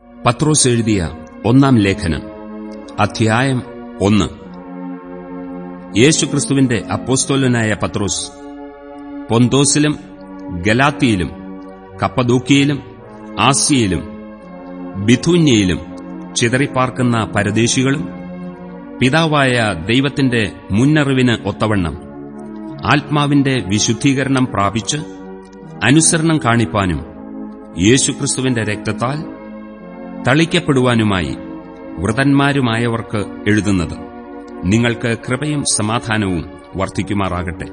പത്രോസ് എഴുതിയ ഒന്നാം ലേഖനം അധ്യായം ഒന്ന്. യേശുക്രിസ്തുവിന്റെ അപ്പോസ്തോലനായ പത്രോസ് പൊന്തോസിലും ഗലാത്തിയിലും കപ്പദൂക്കിയിലും ആസിയയിലും ബിഥൂന്യയിലും ചിതറിപ്പാർക്കുന്ന പരദേശികളും പിതാവായ ദൈവത്തിന്റെ മുന്നറിവിന് ഒത്തവണ്ണം ആത്മാവിന്റെ വിശുദ്ധീകരണം പ്രാപിച്ച് അനുസരണം കാണിപ്പാനും യേശുക്രിസ്തുവിന്റെ രക്തത്താൽ തളിക്കപ്പെടുവാനുമായി വ്രതന്മാരുമായവർക്ക് എഴുതുന്നത് നിങ്ങൾക്ക് കൃപയും സമാധാനവും വർദ്ധിക്കുമാറാകട്ടെ.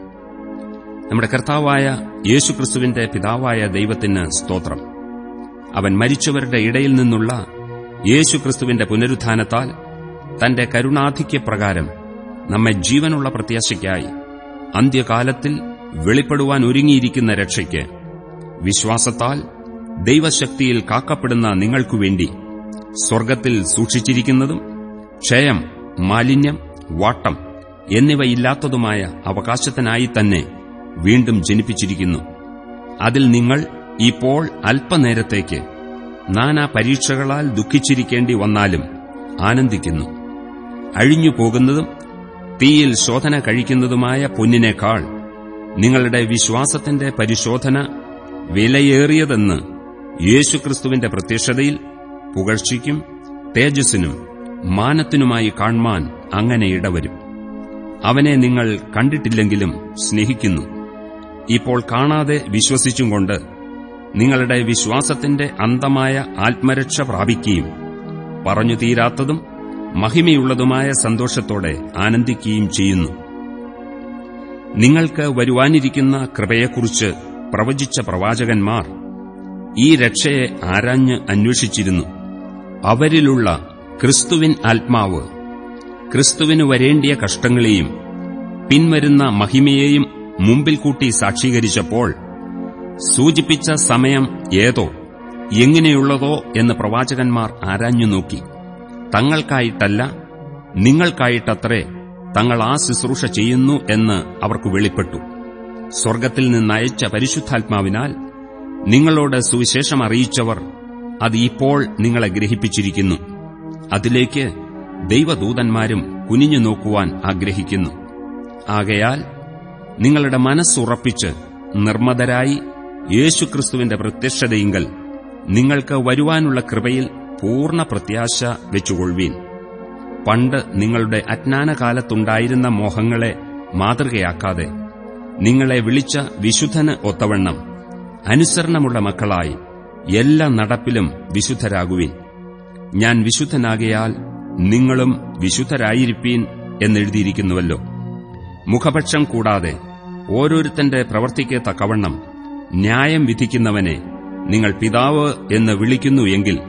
നമ്മുടെ കർത്താവായ യേശുക്രിസ്തുവിന്റെ പിതാവായ ദൈവത്തിന് സ്തോത്രം. അവൻ മരിച്ചവരുടെ ഇടയിൽ നിന്നുള്ള യേശുക്രിസ്തുവിന്റെ പുനരുത്ഥാനത്താൽ തന്റെ കരുണാധിക്യപ്രകാരം നമ്മെ ജീവനുള്ള പ്രത്യാശയ്ക്കായി അന്ത്യകാലത്തിൽ വെളിപ്പെടുവാൻ ഒരുങ്ങിയിരിക്കുന്ന രക്ഷയ്ക്ക് വിശ്വാസത്താൽ ദൈവശക്തിയിൽ കാക്കപ്പെടുന്ന നിങ്ങൾക്കുവേണ്ടി സ്വർഗത്തിൽ സൂക്ഷിച്ചിരിക്കുന്നതും ക്ഷയം മാലിന്യം വാട്ടം എന്നിവയില്ലാത്തതുമായ അവകാശത്തിനായി തന്നെ വീണ്ടും ജനിപ്പിച്ചിരിക്കുന്നു. അതിൽ നിങ്ങൾ ഇപ്പോൾ അല്പനേരത്തേക്ക് നാനാ പരീക്ഷകളാൽ ദുഃഖിച്ചിരിക്കേണ്ടി വന്നാലും ആനന്ദിക്കുന്നു. അഴിഞ്ഞു പോകുന്നതും തീയിൽ ശോധന കഴിക്കുന്നതുമായ പൊന്നിനേക്കാൾ നിങ്ങളുടെ വിശ്വാസത്തിന്റെ പരിശോധന വിലയേറിയതെന്ന് യേശുക്രിസ്തുവിന്റെ പ്രത്യക്ഷതയിൽ പുകഴ്ചയ്ക്കും തേജസ്സിനും മാനത്തിനുമായി കാൺമാൻ അങ്ങനെ ഇടവരും. അവനെ നിങ്ങൾ കണ്ടിട്ടില്ലെങ്കിലും സ്നേഹിക്കുന്നു. ഇപ്പോൾ കാണാതെ വിശ്വസിച്ചും കൊണ്ട് നിങ്ങളുടെ വിശ്വാസത്തിന്റെ അന്തമായ ആത്മരക്ഷ പ്രാപിക്കുകയും പറഞ്ഞു തീരാത്തതും മഹിമയുള്ളതുമായ സന്തോഷത്തോടെ ആനന്ദിക്കുകയും ചെയ്യുന്നു. നിങ്ങൾക്ക് വരുവാനിരിക്കുന്ന കൃപയെക്കുറിച്ച് പ്രവചിച്ച പ്രവാചകന്മാർ ഈ രക്ഷയെ ആരാഞ്ഞ് അന്വേഷിച്ചിരുന്നു. അവരിലുള്ള ക്രിസ്തുവിൻ ആത്മാവ് ക്രിസ്തുവിനു വരേണ്ടിയ കഷ്ടങ്ങളെയും പിൻവരുന്ന മഹിമയെയും മുമ്പിൽ കൂട്ടി സാക്ഷീകരിച്ചപ്പോൾ സൂചിപ്പിച്ച സമയം ഏതോ എങ്ങനെയുള്ളതോ എന്ന് പ്രവാചകന്മാർ ആരാഞ്ഞു നോക്കി. തങ്ങൾക്കായിട്ടല്ല നിങ്ങൾക്കായിട്ടത്രേ തങ്ങൾ ആ ശുശ്രൂഷ ചെയ്യുന്നു എന്ന് അവർക്ക് വെളിപ്പെട്ടു. സ്വർഗത്തിൽ നിന്നയച്ച പരിശുദ്ധാത്മാവിനാൽ നിങ്ങളോട് സുവിശേഷം അറിയിച്ചവർ അത് ഇപ്പോൾ നിങ്ങളെ ഗ്രഹിപ്പിച്ചിരിക്കുന്നു. അതിലേക്ക് ദൈവദൂതന്മാരും കുനിഞ്ഞു നോക്കുവാൻ ആഗ്രഹിക്കുന്നു. ആകയാൽ നിങ്ങളുടെ മനസ്സുറപ്പിച്ച് നിർമ്മതരായി യേശുക്രിസ്തുവിന്റെ പ്രത്യക്ഷതയിങ്കൽ നിങ്ങൾക്ക് വരുവാനുള്ള കൃപയിൽ പൂർണ പ്രത്യാശ വെച്ചുകൊള്ളുവീൻ. പണ്ട് നിങ്ങളുടെ അജ്ഞാനകാലത്തുണ്ടായിരുന്ന മോഹങ്ങളെ മാതൃകയാക്കാതെ നിങ്ങളെ വിളിച്ച വിശുദ്ധന് ഒത്തവണ്ണം അനുസരണമുള്ള മക്കളായി എല്ലാ നടപ്പിലും വിശുദ്ധരാകുവിൻ. ഞാൻ വിശുദ്ധനാകയാൽ നിങ്ങളും വിശുദ്ധരായിരിപ്പീൻ എന്നെഴുതിയിരിക്കുന്നുവല്ലോ. മുഖപക്ഷം കൂടാതെ ഓരോരുത്തന്റെ പ്രവർത്തിക്ക് തക്കവണ്ണം ന്യായം വിധിക്കുന്നവനെ നിങ്ങൾ പിതാവ് എന്ന് വിളിക്കുന്നു എങ്കിൽ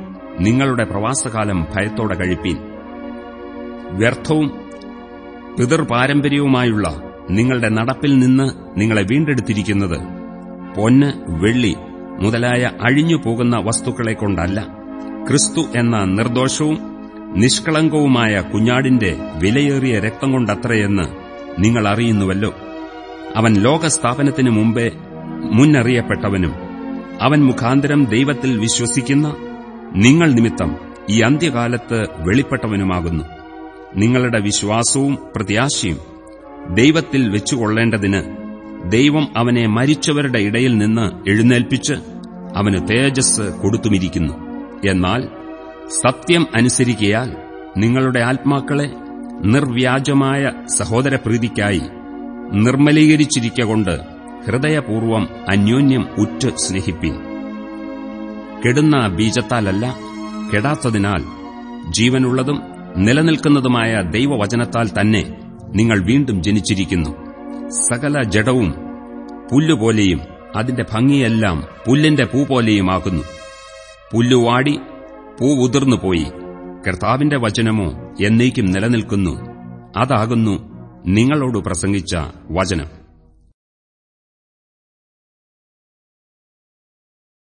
നിങ്ങളുടെ പ്രവാസകാലം ഭയത്തോടെ കഴിപ്പീൻ. വ്യർത്ഥവും പിതൃപാരമ്പര്യവുമായുള്ള നിങ്ങളുടെ നടപ്പിൽ നിന്ന് നിങ്ങളെ വീണ്ടെടുത്തിരിക്കുന്നത് പൊന്ന് വെള്ളി മുതലായ അഴിഞ്ഞു പോകുന്ന വസ്തുക്കളെ കൊണ്ടല്ല ക്രിസ്തു എന്ന നിർദോഷവും നിഷ്കളങ്കവുമായ കുഞ്ഞാടിന്റെ വിലയേറിയ രക്തം കൊണ്ടത്രയെന്ന് നിങ്ങൾ അറിയുന്നുവല്ലോ അവൻ ലോകസ്ഥാപനത്തിനു മുമ്പേ മുന്നറിയപ്പെട്ടവനും അവൻ മുഖാന്തരം ദൈവത്തിൽ വിശ്വസിക്കുന്ന നിങ്ങൾ നിമിത്തം ഈ അന്ത്യകാലത്ത് വെളിപ്പെട്ടവനുമാകുന്നു. നിങ്ങളുടെ വിശ്വാസവും പ്രത്യാശയും ദൈവത്തിൽ വെച്ചുകൊള്ളേണ്ടതിന് ദൈവം അവനെ മരിച്ചവരുടെ ഇടയിൽ നിന്ന് എഴുന്നേൽപ്പിച്ച് അവന് തേജസ് കൊടുത്തുമിരിക്കുന്നു. എന്നാൽ സത്യം അനുസരിക്കയാൽ നിങ്ങളുടെ ആത്മാക്കളെ നിർവ്യാജമായ സഹോദരപ്രീതിക്കായി നിർമ്മലീകരിച്ചിരിക്കൊണ്ട് ഹൃദയപൂർവം അന്യോന്യം ഉറ്റ് സ്നേഹിപ്പിൻ. കെടുന്ന ബീജത്താലല്ല കെടാത്തതിനാൽ ജീവനുള്ളതും നിലനിൽക്കുന്നതുമായ ദൈവവചനത്താൽ തന്നെ നിങ്ങൾ വീണ്ടും ജനിച്ചിരിക്കുന്നു. സകല ജഡവും പുല്ലുപോലെയും അതിന്റെ ഭംഗിയെല്ലാം പുല്ലിന്റെ പൂ പോലെയുമാകുന്നു. പുല്ലുവാടി പൂ ഉതിർന്നുപോയി കർത്താവിന്റെ വചനമോ എന്നേക്കും നിലനിൽക്കുന്നു. അതാകുന്നു നിങ്ങളോട് പ്രസംഗിച്ച വചനം.